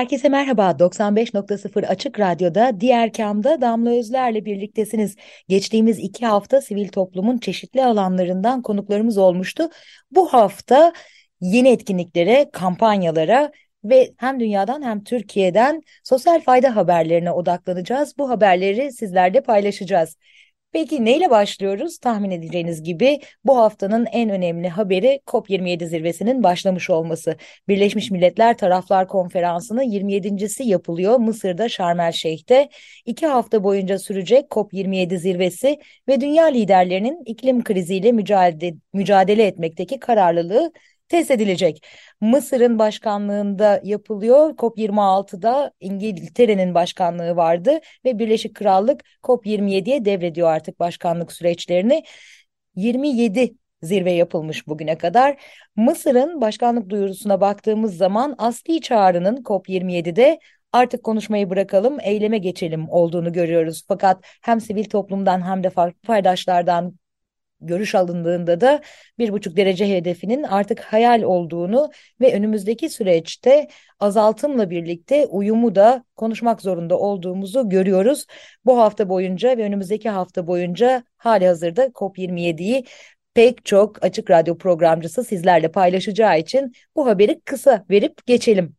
Herkese merhaba. 95.0 Açık Radyo'da Diğer Kam'da Damla Özler'le birliktesiniz. Geçtiğimiz iki hafta sivil toplumun çeşitli alanlarından konuklarımız olmuştu. Bu hafta yeni etkinliklere, kampanyalara ve hem dünyadan hem Türkiye'den sosyal fayda haberlerine odaklanacağız. Bu haberleri sizlerle paylaşacağız. Peki neyle başlıyoruz? Tahmin edeceğiniz gibi bu haftanın en önemli haberi COP27 zirvesinin başlamış olması. Birleşmiş Milletler Taraflar Konferansı'nın 27.si yapılıyor Mısır'da Şarm El Şeyh'te. İki hafta boyunca sürecek COP27 zirvesi ve dünya liderlerinin iklim kriziyle mücadele, mücadele etmekteki kararlılığı test edilecek. Mısır'ın başkanlığında yapılıyor. COP26'da İngiltere'nin başkanlığı vardı ve Birleşik Krallık COP27'ye devrediyor artık başkanlık süreçlerini. 27 zirve yapılmış bugüne kadar. Mısır'ın başkanlık duyurusuna baktığımız zaman asli çağrının COP27'de artık konuşmayı bırakalım, eyleme geçelim olduğunu görüyoruz. Fakat hem sivil toplumdan hem de farklı paydaşlardan görüş alındığında da bir buçuk derece hedefinin artık hayal olduğunu ve önümüzdeki süreçte azaltımla birlikte uyumu da konuşmak zorunda olduğumuzu görüyoruz. Bu hafta boyunca ve önümüzdeki hafta boyunca hali hazırda COP27'yi pek çok açık radyo programcısı sizlerle paylaşacağı için bu haberi kısa verip geçelim.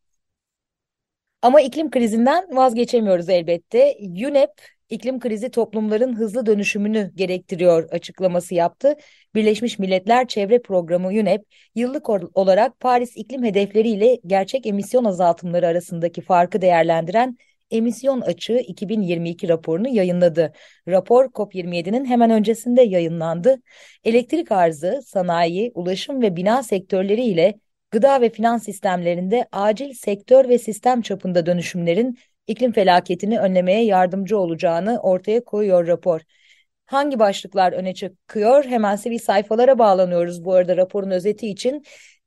Ama iklim krizinden vazgeçemiyoruz elbette. UNEP iklim krizi toplumların hızlı dönüşümünü gerektiriyor açıklaması yaptı. Birleşmiş Milletler Çevre Programı UNEP yıllık olarak Paris iklim hedefleriyle gerçek emisyon azaltımları arasındaki farkı değerlendiren emisyon açığı 2022 raporunu yayınladı. Rapor COP27'nin hemen öncesinde yayınlandı. Elektrik arzı, sanayi, ulaşım ve bina sektörleri ile gıda ve finans sistemlerinde acil sektör ve sistem çapında dönüşümlerin iklim felaketini önlemeye yardımcı olacağını ortaya koyuyor rapor. Hangi başlıklar öne çıkıyor? Hemen sivil sayfalara bağlanıyoruz bu arada raporun özeti için.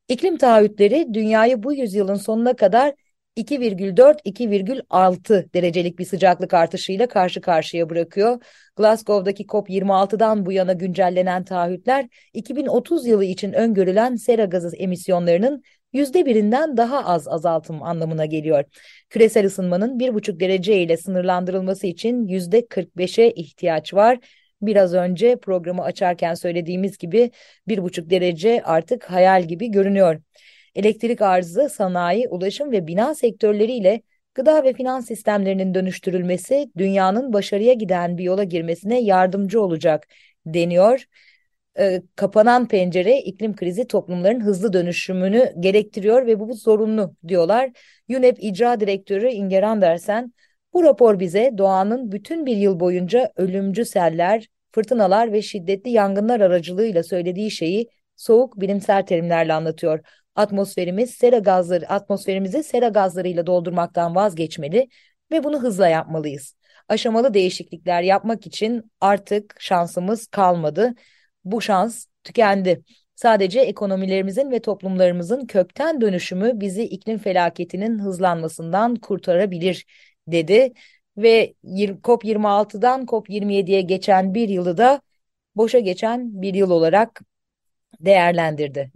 İklim taahhütleri dünyayı bu yüzyılın sonuna kadar 2,4-2,6 derecelik bir sıcaklık artışıyla karşı karşıya bırakıyor. Glasgow'daki COP26'dan bu yana güncellenen taahhütler 2030 yılı için öngörülen sera gazı emisyonlarının yüzde birinden daha az azaltım anlamına geliyor. Küresel ısınmanın bir buçuk derece ile sınırlandırılması için yüzde 45'e ihtiyaç var. Biraz önce programı açarken söylediğimiz gibi bir buçuk derece artık hayal gibi görünüyor. Elektrik arzı, sanayi, ulaşım ve bina sektörleriyle gıda ve finans sistemlerinin dönüştürülmesi dünyanın başarıya giden bir yola girmesine yardımcı olacak deniyor e, kapanan pencere iklim krizi toplumların hızlı dönüşümünü gerektiriyor ve bu, bu zorunlu diyorlar. UNEP İcra Direktörü Inger Andersen bu rapor bize doğanın bütün bir yıl boyunca ölümcü seller, fırtınalar ve şiddetli yangınlar aracılığıyla söylediği şeyi soğuk bilimsel terimlerle anlatıyor. Atmosferimiz sera gazları, atmosferimizi sera gazlarıyla doldurmaktan vazgeçmeli ve bunu hızla yapmalıyız. Aşamalı değişiklikler yapmak için artık şansımız kalmadı bu şans tükendi. Sadece ekonomilerimizin ve toplumlarımızın kökten dönüşümü bizi iklim felaketinin hızlanmasından kurtarabilir dedi ve COP26'dan COP27'ye geçen bir yılı da boşa geçen bir yıl olarak değerlendirdi.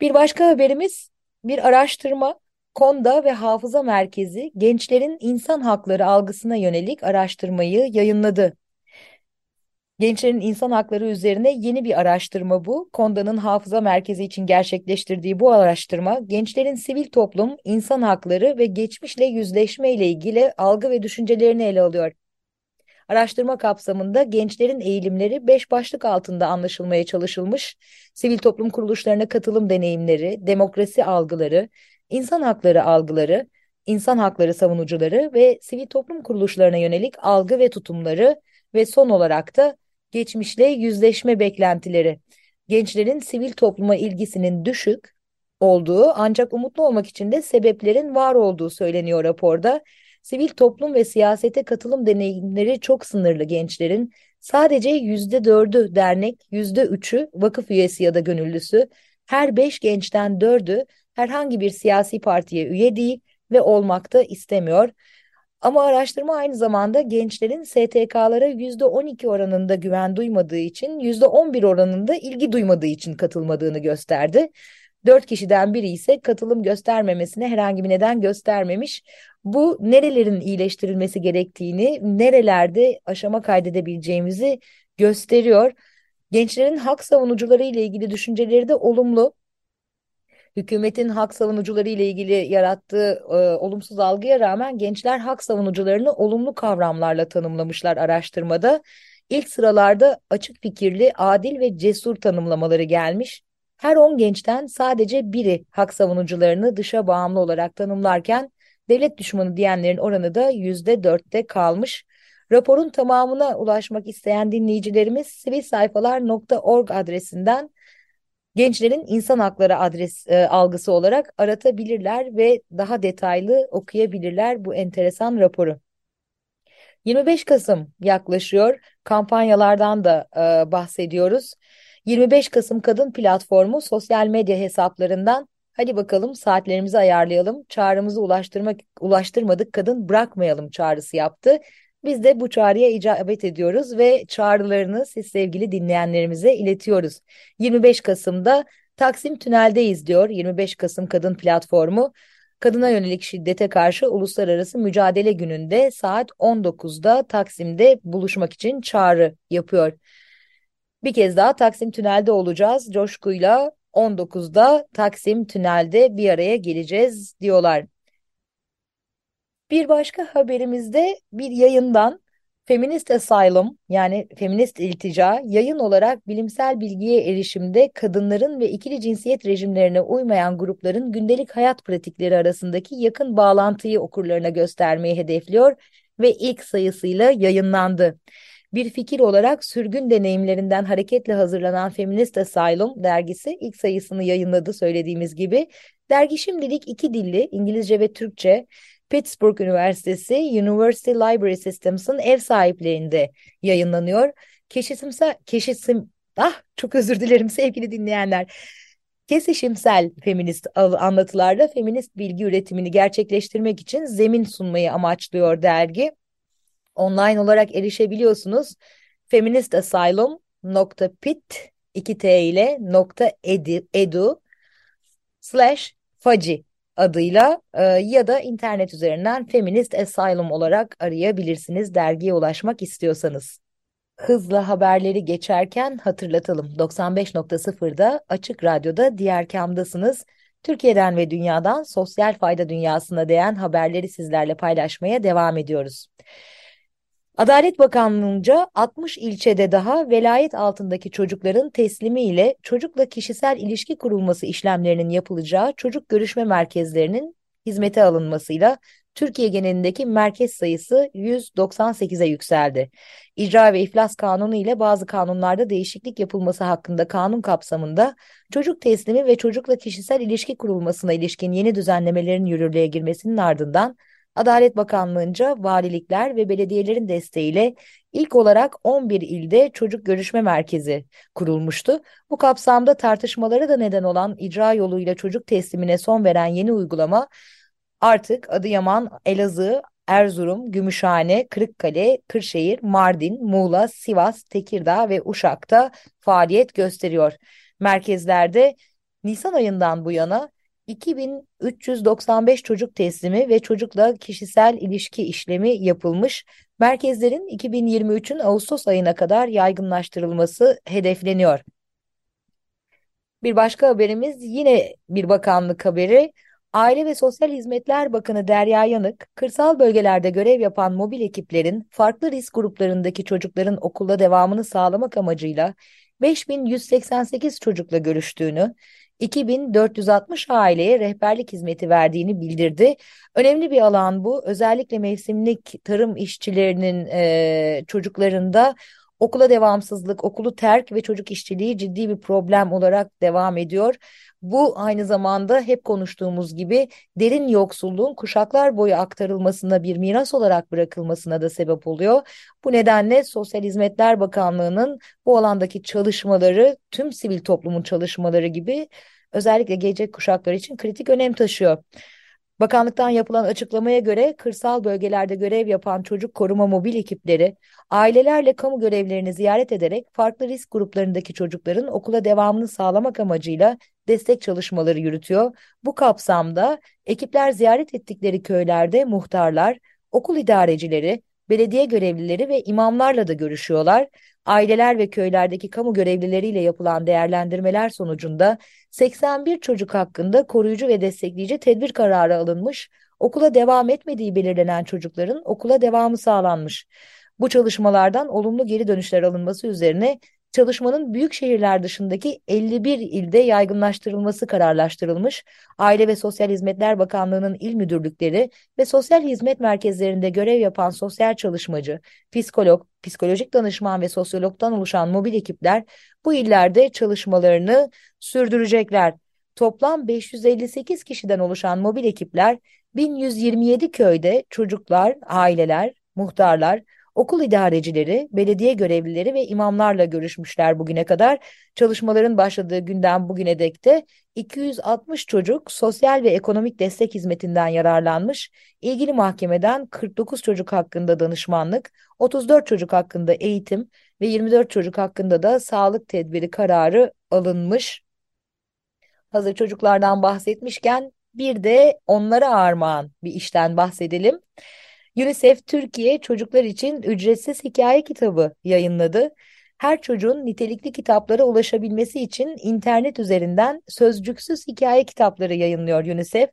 Bir başka haberimiz bir araştırma Konda ve Hafıza Merkezi gençlerin insan hakları algısına yönelik araştırmayı yayınladı. Gençlerin insan hakları üzerine yeni bir araştırma bu. Konda'nın Hafıza Merkezi için gerçekleştirdiği bu araştırma, gençlerin sivil toplum, insan hakları ve geçmişle yüzleşme ile ilgili algı ve düşüncelerini ele alıyor. Araştırma kapsamında gençlerin eğilimleri beş başlık altında anlaşılmaya çalışılmış. Sivil toplum kuruluşlarına katılım deneyimleri, demokrasi algıları, insan hakları algıları, insan hakları savunucuları ve sivil toplum kuruluşlarına yönelik algı ve tutumları ve son olarak da geçmişle yüzleşme beklentileri. gençlerin sivil topluma ilgisinin düşük olduğu ancak umutlu olmak için de sebeplerin var olduğu söyleniyor raporda. Sivil toplum ve siyasete katılım deneyimleri çok sınırlı gençlerin. Sadece yüzde dördü dernek, yüzde üçü vakıf üyesi ya da gönüllüsü. Her beş gençten dördü herhangi bir siyasi partiye üye değil ve olmak da istemiyor. Ama araştırma aynı zamanda gençlerin STK'lara %12 oranında güven duymadığı için %11 oranında ilgi duymadığı için katılmadığını gösterdi. Dört kişiden biri ise katılım göstermemesine herhangi bir neden göstermemiş. Bu nerelerin iyileştirilmesi gerektiğini, nerelerde aşama kaydedebileceğimizi gösteriyor. Gençlerin hak savunucuları ile ilgili düşünceleri de olumlu hükümetin hak savunucuları ile ilgili yarattığı e, olumsuz algıya rağmen gençler hak savunucularını olumlu kavramlarla tanımlamışlar araştırmada. İlk sıralarda açık fikirli, adil ve cesur tanımlamaları gelmiş. Her 10 gençten sadece biri hak savunucularını dışa bağımlı olarak tanımlarken devlet düşmanı diyenlerin oranı da %4'te kalmış. Raporun tamamına ulaşmak isteyen dinleyicilerimiz sivilsayfalar.org adresinden gençlerin insan hakları adres e, algısı olarak aratabilirler ve daha detaylı okuyabilirler bu enteresan raporu. 25 Kasım yaklaşıyor. Kampanyalardan da e, bahsediyoruz. 25 Kasım Kadın Platformu sosyal medya hesaplarından hadi bakalım saatlerimizi ayarlayalım, çağrımızı ulaştırmak ulaştırmadık kadın bırakmayalım çağrısı yaptı. Biz de bu çağrıya icabet ediyoruz ve çağrılarını siz sevgili dinleyenlerimize iletiyoruz. 25 Kasım'da Taksim Tünel'deyiz diyor 25 Kasım Kadın Platformu. Kadına yönelik şiddete karşı Uluslararası Mücadele Günü'nde saat 19'da Taksim'de buluşmak için çağrı yapıyor. Bir kez daha Taksim Tünel'de olacağız. Coşkuyla 19'da Taksim Tünel'de bir araya geleceğiz diyorlar. Bir başka haberimizde bir yayından Feminist Asylum yani feminist iltica yayın olarak bilimsel bilgiye erişimde kadınların ve ikili cinsiyet rejimlerine uymayan grupların gündelik hayat pratikleri arasındaki yakın bağlantıyı okurlarına göstermeyi hedefliyor ve ilk sayısıyla yayınlandı. Bir fikir olarak sürgün deneyimlerinden hareketle hazırlanan Feminist Asylum dergisi ilk sayısını yayınladı söylediğimiz gibi. Dergi şimdilik iki dilli İngilizce ve Türkçe Pittsburgh Üniversitesi University Library Systems'ın ev sahipliğinde yayınlanıyor. Keşisimsel, keşisim, ah çok özür dilerim sevgili dinleyenler. Kesişimsel feminist anlatılarla feminist bilgi üretimini gerçekleştirmek için zemin sunmayı amaçlıyor dergi. Online olarak erişebiliyorsunuz. feministasylum.pit 2 t ile nokta edu, edu slash faci adıyla e, ya da internet üzerinden Feminist Asylum olarak arayabilirsiniz dergiye ulaşmak istiyorsanız. Hızla haberleri geçerken hatırlatalım. 95.0'da Açık Radyo'da diğer kamdasınız. Türkiye'den ve dünyadan sosyal fayda dünyasına değen haberleri sizlerle paylaşmaya devam ediyoruz. Adalet Bakanlığı'nca 60 ilçede daha velayet altındaki çocukların teslimi ile çocukla kişisel ilişki kurulması işlemlerinin yapılacağı çocuk görüşme merkezlerinin hizmete alınmasıyla Türkiye genelindeki merkez sayısı 198'e yükseldi. İcra ve İflas Kanunu ile bazı kanunlarda değişiklik yapılması hakkında kanun kapsamında çocuk teslimi ve çocukla kişisel ilişki kurulmasına ilişkin yeni düzenlemelerin yürürlüğe girmesinin ardından Adalet Bakanlığı'nca valilikler ve belediyelerin desteğiyle ilk olarak 11 ilde çocuk görüşme merkezi kurulmuştu. Bu kapsamda tartışmaları da neden olan icra yoluyla çocuk teslimine son veren yeni uygulama artık Adıyaman, Elazığ, Erzurum, Gümüşhane, Kırıkkale, Kırşehir, Mardin, Muğla, Sivas, Tekirdağ ve Uşak'ta faaliyet gösteriyor. Merkezlerde Nisan ayından bu yana 2395 çocuk teslimi ve çocukla kişisel ilişki işlemi yapılmış. Merkezlerin 2023'ün Ağustos ayına kadar yaygınlaştırılması hedefleniyor. Bir başka haberimiz yine bir bakanlık haberi. Aile ve Sosyal Hizmetler Bakanı Derya Yanık, kırsal bölgelerde görev yapan mobil ekiplerin farklı risk gruplarındaki çocukların okulda devamını sağlamak amacıyla 5188 çocukla görüştüğünü, 2460 aileye rehberlik hizmeti verdiğini bildirdi. Önemli bir alan bu. Özellikle mevsimlik tarım işçilerinin e, çocuklarında Okula devamsızlık, okulu terk ve çocuk işçiliği ciddi bir problem olarak devam ediyor. Bu aynı zamanda hep konuştuğumuz gibi derin yoksulluğun kuşaklar boyu aktarılmasına bir miras olarak bırakılmasına da sebep oluyor. Bu nedenle Sosyal Hizmetler Bakanlığı'nın bu alandaki çalışmaları tüm sivil toplumun çalışmaları gibi özellikle gelecek kuşaklar için kritik önem taşıyor. Bakanlıktan yapılan açıklamaya göre kırsal bölgelerde görev yapan çocuk koruma mobil ekipleri ailelerle kamu görevlerini ziyaret ederek farklı risk gruplarındaki çocukların okula devamını sağlamak amacıyla destek çalışmaları yürütüyor. Bu kapsamda ekipler ziyaret ettikleri köylerde muhtarlar, okul idarecileri, belediye görevlileri ve imamlarla da görüşüyorlar. Aileler ve köylerdeki kamu görevlileriyle yapılan değerlendirmeler sonucunda 81 çocuk hakkında koruyucu ve destekleyici tedbir kararı alınmış, okula devam etmediği belirlenen çocukların okula devamı sağlanmış. Bu çalışmalardan olumlu geri dönüşler alınması üzerine çalışmanın büyük şehirler dışındaki 51 ilde yaygınlaştırılması kararlaştırılmış. Aile ve Sosyal Hizmetler Bakanlığı'nın il müdürlükleri ve sosyal hizmet merkezlerinde görev yapan sosyal çalışmacı, psikolog, psikolojik danışman ve sosyologdan oluşan mobil ekipler bu illerde çalışmalarını sürdürecekler. Toplam 558 kişiden oluşan mobil ekipler 1127 köyde çocuklar, aileler, muhtarlar, okul idarecileri, belediye görevlileri ve imamlarla görüşmüşler bugüne kadar. Çalışmaların başladığı günden bugüne dek de 260 çocuk sosyal ve ekonomik destek hizmetinden yararlanmış. İlgili mahkemeden 49 çocuk hakkında danışmanlık, 34 çocuk hakkında eğitim ve 24 çocuk hakkında da sağlık tedbiri kararı alınmış. Hazır çocuklardan bahsetmişken bir de onlara armağan bir işten bahsedelim. UNICEF Türkiye çocuklar için ücretsiz hikaye kitabı yayınladı. Her çocuğun nitelikli kitaplara ulaşabilmesi için internet üzerinden sözcüksüz hikaye kitapları yayınlıyor UNICEF.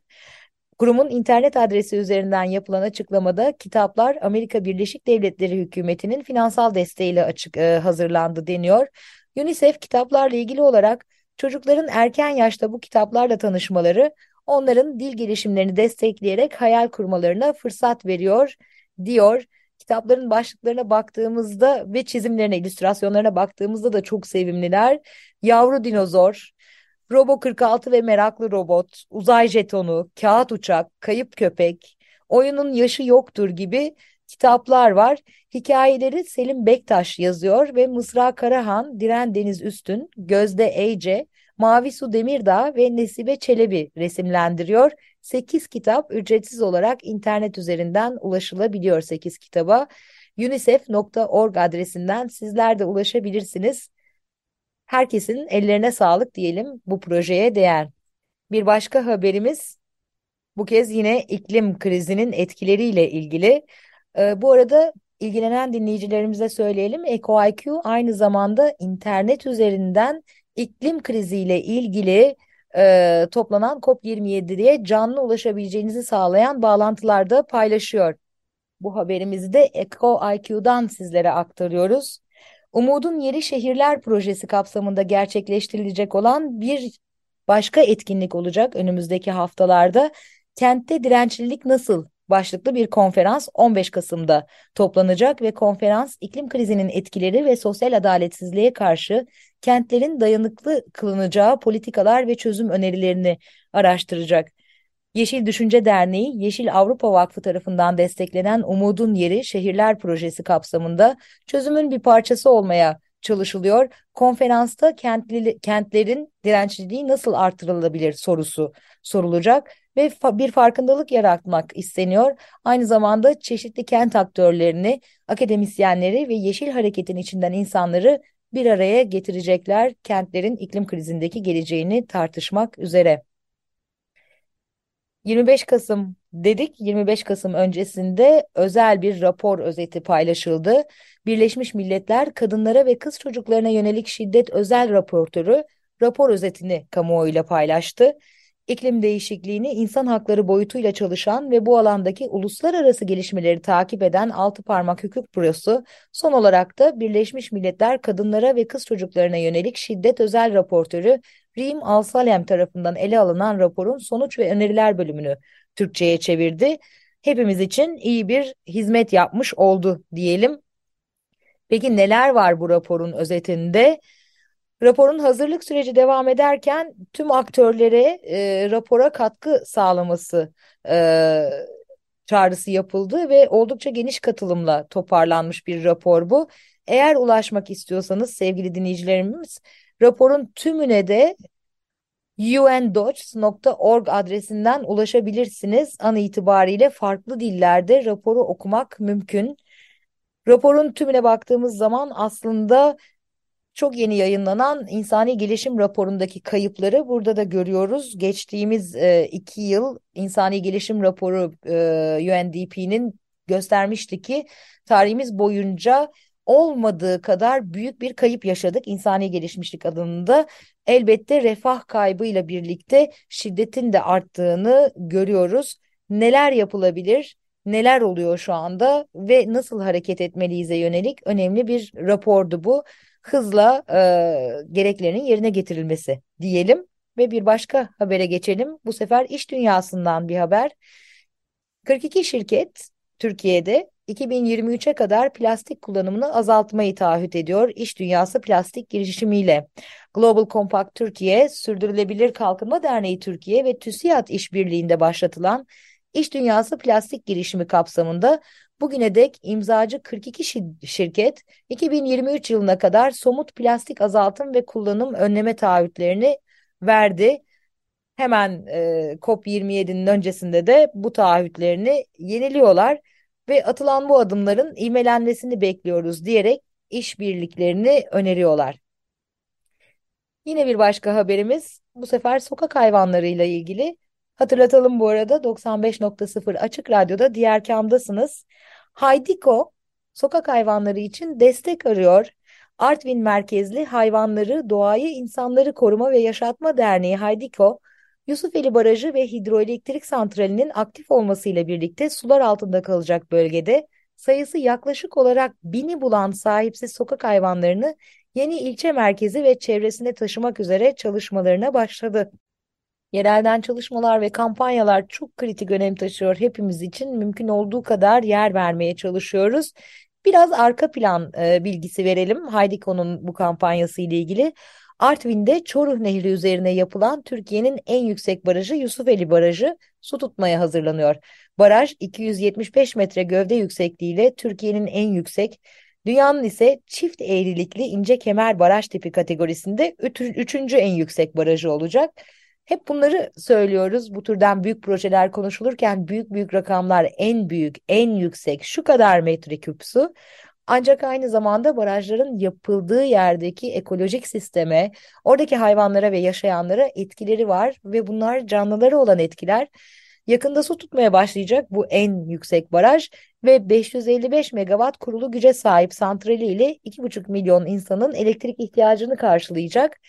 Kurumun internet adresi üzerinden yapılan açıklamada kitaplar Amerika Birleşik Devletleri hükümetinin finansal desteğiyle açık e, hazırlandı deniyor. UNICEF kitaplarla ilgili olarak çocukların erken yaşta bu kitaplarla tanışmaları onların dil gelişimlerini destekleyerek hayal kurmalarına fırsat veriyor diyor. Kitapların başlıklarına baktığımızda ve çizimlerine, illüstrasyonlarına baktığımızda da çok sevimliler. Yavru dinozor, Robo 46 ve Meraklı Robot, Uzay Jetonu, Kağıt Uçak, Kayıp Köpek, Oyunun Yaşı Yoktur gibi kitaplar var. Hikayeleri Selim Bektaş yazıyor ve Mısra Karahan, Diren Deniz Üstün, Gözde Ece, Mavi Su Demirdağ ve Nesibe Çelebi resimlendiriyor. 8 kitap ücretsiz olarak internet üzerinden ulaşılabiliyor 8 kitaba. unicef.org adresinden sizler de ulaşabilirsiniz. Herkesin ellerine sağlık diyelim bu projeye değer. Bir başka haberimiz bu kez yine iklim krizinin etkileriyle ilgili. Ee, bu arada ilgilenen dinleyicilerimize söyleyelim. EcoIQ aynı zamanda internet üzerinden iklim kriziyle ilgili e, toplanan COP27'ye canlı ulaşabileceğinizi sağlayan bağlantılarda paylaşıyor. Bu haberimizi de EcoIQ'dan sizlere aktarıyoruz. Umudun Yeri Şehirler Projesi kapsamında gerçekleştirilecek olan bir başka etkinlik olacak önümüzdeki haftalarda. Kentte dirençlilik nasıl başlıklı bir konferans 15 Kasım'da toplanacak ve konferans iklim krizinin etkileri ve sosyal adaletsizliğe karşı kentlerin dayanıklı kılınacağı politikalar ve çözüm önerilerini araştıracak. Yeşil Düşünce Derneği, Yeşil Avrupa Vakfı tarafından desteklenen Umudun Yeri Şehirler Projesi kapsamında çözümün bir parçası olmaya çalışılıyor. Konferansta kentli, kentlerin dirençliliği nasıl artırılabilir sorusu sorulacak ve fa bir farkındalık yaratmak isteniyor. Aynı zamanda çeşitli kent aktörlerini, akademisyenleri ve yeşil hareketin içinden insanları bir araya getirecekler kentlerin iklim krizindeki geleceğini tartışmak üzere. 25 Kasım dedik. 25 Kasım öncesinde özel bir rapor özeti paylaşıldı. Birleşmiş Milletler kadınlara ve kız çocuklarına yönelik şiddet özel raportörü rapor özetini kamuoyuyla paylaştı iklim değişikliğini insan hakları boyutuyla çalışan ve bu alandaki uluslararası gelişmeleri takip eden Altı Parmak Hukuk Bürosu son olarak da Birleşmiş Milletler kadınlara ve kız çocuklarına yönelik şiddet özel raportörü Rim Al-Salem tarafından ele alınan raporun sonuç ve öneriler bölümünü Türkçe'ye çevirdi. Hepimiz için iyi bir hizmet yapmış oldu diyelim. Peki neler var bu raporun özetinde? Raporun hazırlık süreci devam ederken tüm aktörlere e, rapora katkı sağlaması e, çağrısı yapıldı ve oldukça geniş katılımla toparlanmış bir rapor bu. Eğer ulaşmak istiyorsanız sevgili dinleyicilerimiz raporun tümüne de undocs.org adresinden ulaşabilirsiniz. An itibariyle farklı dillerde raporu okumak mümkün. Raporun tümüne baktığımız zaman aslında çok yeni yayınlanan insani gelişim raporundaki kayıpları burada da görüyoruz. Geçtiğimiz e, iki yıl insani gelişim raporu e, UNDP'nin göstermişti ki tarihimiz boyunca olmadığı kadar büyük bir kayıp yaşadık insani gelişmişlik alanında. Elbette refah kaybıyla birlikte şiddetin de arttığını görüyoruz. Neler yapılabilir? Neler oluyor şu anda ve nasıl hareket etmeliyiz'e yönelik önemli bir rapordu bu hızla e, gereklerinin yerine getirilmesi diyelim ve bir başka habere geçelim. Bu sefer iş dünyasından bir haber. 42 şirket Türkiye'de 2023'e kadar plastik kullanımını azaltmayı taahhüt ediyor iş dünyası plastik girişimiyle. Global Compact Türkiye, Sürdürülebilir Kalkınma Derneği Türkiye ve TÜSİAD işbirliğinde başlatılan İş Dünyası Plastik girişimi kapsamında Bugüne dek imzacı 42 şirket 2023 yılına kadar somut plastik azaltım ve kullanım önleme taahhütlerini verdi. Hemen e, COP27'nin öncesinde de bu taahhütlerini yeniliyorlar ve atılan bu adımların ivmelenmesini bekliyoruz diyerek işbirliklerini öneriyorlar. Yine bir başka haberimiz bu sefer sokak hayvanlarıyla ilgili. Hatırlatalım bu arada 95.0 Açık Radyo'da diğer kamdasınız. Haydiko sokak hayvanları için destek arıyor. Artvin merkezli Hayvanları, Doğayı, İnsanları Koruma ve Yaşatma Derneği Haydiko, Yusufeli Barajı ve Hidroelektrik Santrali'nin aktif olmasıyla birlikte sular altında kalacak bölgede sayısı yaklaşık olarak bini bulan sahipsiz sokak hayvanlarını yeni ilçe merkezi ve çevresine taşımak üzere çalışmalarına başladı. Yerelden çalışmalar ve kampanyalar çok kritik önem taşıyor hepimiz için. Mümkün olduğu kadar yer vermeye çalışıyoruz. Biraz arka plan e, bilgisi verelim Haydiko'nun bu kampanyası ile ilgili. Artvin'de Çoruh Nehri üzerine yapılan Türkiye'nin en yüksek barajı Yusufeli Barajı su tutmaya hazırlanıyor. Baraj 275 metre gövde yüksekliğiyle Türkiye'nin en yüksek, dünyanın ise çift eğrilikli ince kemer baraj tipi kategorisinde üçüncü en yüksek barajı olacak. Hep bunları söylüyoruz. Bu türden büyük projeler konuşulurken büyük büyük rakamlar en büyük, en yüksek şu kadar metreküp su. Ancak aynı zamanda barajların yapıldığı yerdeki ekolojik sisteme, oradaki hayvanlara ve yaşayanlara etkileri var ve bunlar canlıları olan etkiler. Yakında su tutmaya başlayacak bu en yüksek baraj ve 555 megawatt kurulu güce sahip santrali ile 2,5 milyon insanın elektrik ihtiyacını karşılayacak.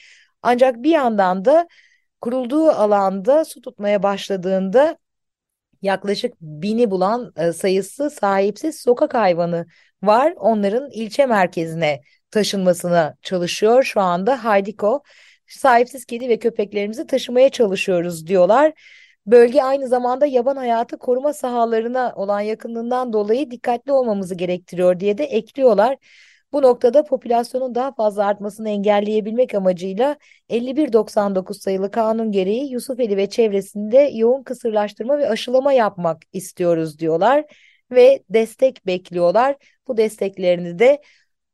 Ancak bir yandan da kurulduğu alanda su tutmaya başladığında yaklaşık bini bulan e, sayısı sahipsiz sokak hayvanı var. Onların ilçe merkezine taşınmasına çalışıyor şu anda Haydiko. Sahipsiz kedi ve köpeklerimizi taşımaya çalışıyoruz diyorlar. Bölge aynı zamanda yaban hayatı koruma sahalarına olan yakınlığından dolayı dikkatli olmamızı gerektiriyor diye de ekliyorlar. Bu noktada popülasyonun daha fazla artmasını engelleyebilmek amacıyla 5199 sayılı kanun gereği Yusufeli ve çevresinde yoğun kısırlaştırma ve aşılama yapmak istiyoruz diyorlar ve destek bekliyorlar. Bu desteklerini de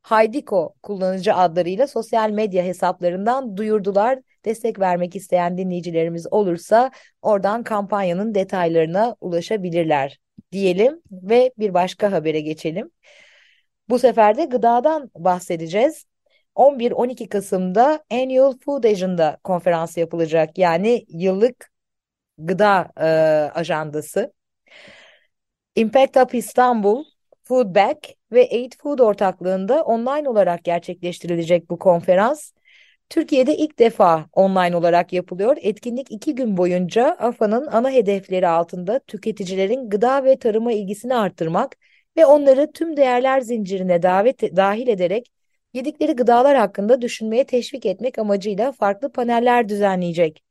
Haydiko kullanıcı adlarıyla sosyal medya hesaplarından duyurdular. Destek vermek isteyen dinleyicilerimiz olursa oradan kampanyanın detaylarına ulaşabilirler diyelim ve bir başka habere geçelim. Bu sefer de gıdadan bahsedeceğiz. 11-12 Kasım'da Annual Food Agenda konferansı yapılacak. Yani yıllık gıda e, ajandası. Impact Up İstanbul, Foodback ve Aid Food ortaklığında online olarak gerçekleştirilecek bu konferans. Türkiye'de ilk defa online olarak yapılıyor. Etkinlik iki gün boyunca AFA'nın ana hedefleri altında tüketicilerin gıda ve tarıma ilgisini arttırmak ve onları tüm değerler zincirine davet dahil ederek yedikleri gıdalar hakkında düşünmeye teşvik etmek amacıyla farklı paneller düzenleyecek.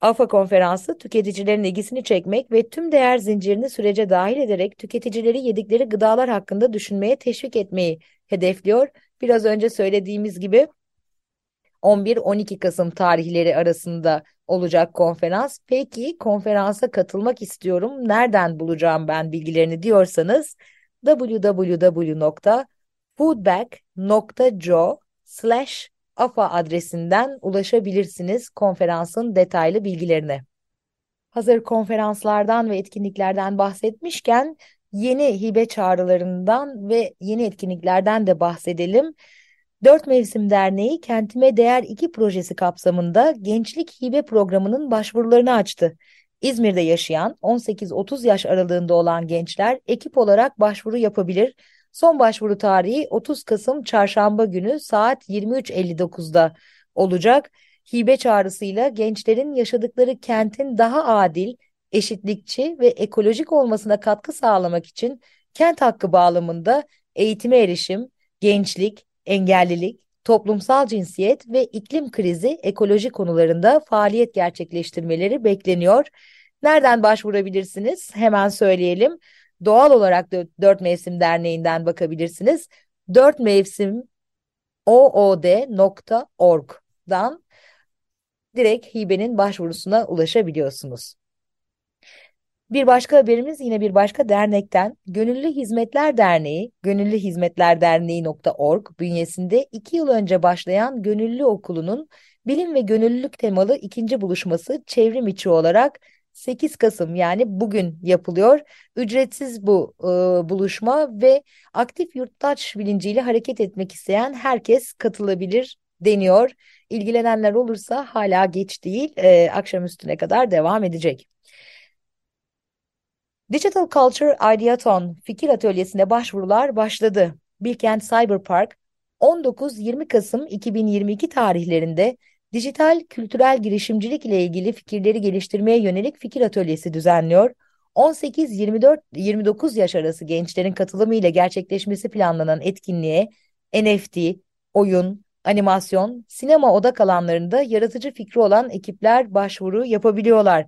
AFA konferansı tüketicilerin ilgisini çekmek ve tüm değer zincirini sürece dahil ederek tüketicileri yedikleri gıdalar hakkında düşünmeye teşvik etmeyi hedefliyor. Biraz önce söylediğimiz gibi 11-12 Kasım tarihleri arasında olacak konferans. Peki konferansa katılmak istiyorum. Nereden bulacağım ben bilgilerini diyorsanız www.foodback.co slash AFA adresinden ulaşabilirsiniz konferansın detaylı bilgilerine. Hazır konferanslardan ve etkinliklerden bahsetmişken yeni hibe çağrılarından ve yeni etkinliklerden de bahsedelim. Dört Mevsim Derneği Kentime Değer 2 projesi kapsamında Gençlik Hibe Programı'nın başvurularını açtı. İzmir'de yaşayan 18-30 yaş aralığında olan gençler ekip olarak başvuru yapabilir. Son başvuru tarihi 30 Kasım Çarşamba günü saat 23.59'da olacak. Hibe çağrısıyla gençlerin yaşadıkları kentin daha adil, eşitlikçi ve ekolojik olmasına katkı sağlamak için kent hakkı bağlamında eğitime erişim, gençlik, engellilik, toplumsal cinsiyet ve iklim krizi ekoloji konularında faaliyet gerçekleştirmeleri bekleniyor. Nereden başvurabilirsiniz? Hemen söyleyelim. Doğal olarak Dört Mevsim Derneği'nden bakabilirsiniz. Dört Mevsim ood.org'dan direkt hibenin başvurusuna ulaşabiliyorsunuz. Bir başka haberimiz yine bir başka dernekten Gönüllü Hizmetler Derneği, Gönüllü Hizmetler Derneği.org bünyesinde iki yıl önce başlayan Gönüllü Okulu'nun bilim ve gönüllülük temalı ikinci buluşması çevrim içi olarak 8 Kasım yani bugün yapılıyor. Ücretsiz bu e, buluşma ve aktif yurttaş bilinciyle hareket etmek isteyen herkes katılabilir deniyor. İlgilenenler olursa hala geç değil, e, akşam üstüne kadar devam edecek. Digital Culture Ideaton fikir atölyesine başvurular başladı. Bilkent Cyberpark 19-20 Kasım 2022 tarihlerinde dijital kültürel girişimcilik ile ilgili fikirleri geliştirmeye yönelik fikir atölyesi düzenliyor. 18-24-29 yaş arası gençlerin katılımıyla gerçekleşmesi planlanan etkinliğe NFT, oyun, animasyon, sinema odak alanlarında yaratıcı fikri olan ekipler başvuru yapabiliyorlar.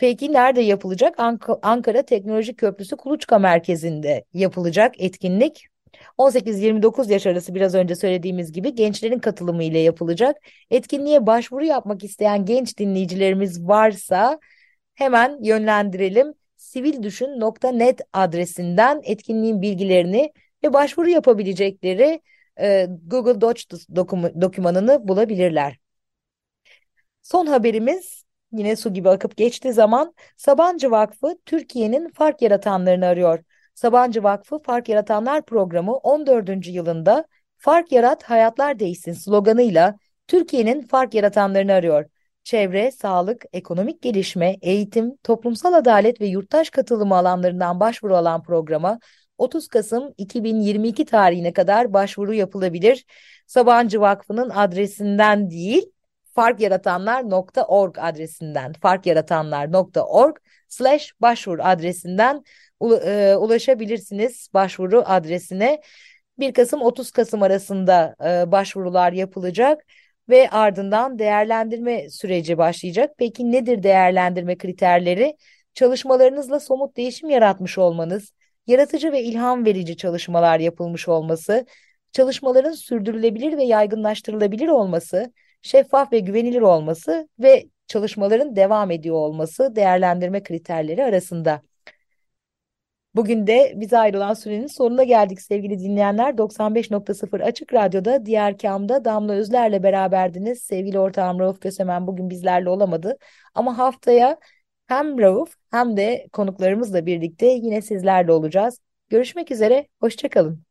Peki nerede yapılacak? Ank Ankara Teknoloji Köprüsü Kuluçka Merkezi'nde yapılacak etkinlik. 18-29 yaş arası biraz önce söylediğimiz gibi gençlerin katılımı ile yapılacak. Etkinliğe başvuru yapmak isteyen genç dinleyicilerimiz varsa hemen yönlendirelim. sivildüşün.net adresinden etkinliğin bilgilerini ve başvuru yapabilecekleri e, Google Docs dokümanını bulabilirler. Son haberimiz Yine su gibi akıp geçti zaman Sabancı Vakfı Türkiye'nin fark yaratanlarını arıyor. Sabancı Vakfı Fark Yaratanlar Programı 14. yılında Fark Yarat Hayatlar Değişsin sloganıyla Türkiye'nin fark yaratanlarını arıyor. Çevre, sağlık, ekonomik gelişme, eğitim, toplumsal adalet ve yurttaş katılımı alanlarından başvuru alan programa 30 Kasım 2022 tarihine kadar başvuru yapılabilir. Sabancı Vakfı'nın adresinden değil, farkyaratanlar.org adresinden farkyaratanlar.org slash başvur adresinden e, ulaşabilirsiniz başvuru adresine. 1 Kasım 30 Kasım arasında e, başvurular yapılacak ve ardından değerlendirme süreci başlayacak. Peki nedir değerlendirme kriterleri? Çalışmalarınızla somut değişim yaratmış olmanız, yaratıcı ve ilham verici çalışmalar yapılmış olması, çalışmaların sürdürülebilir ve yaygınlaştırılabilir olması, şeffaf ve güvenilir olması ve çalışmaların devam ediyor olması değerlendirme kriterleri arasında. Bugün de bize ayrılan sürenin sonuna geldik sevgili dinleyenler. 95.0 Açık Radyo'da diğer kamda Damla Özler'le beraberdiniz. Sevgili ortağım Rauf Kösemen bugün bizlerle olamadı. Ama haftaya hem Rauf hem de konuklarımızla birlikte yine sizlerle olacağız. Görüşmek üzere, hoşçakalın.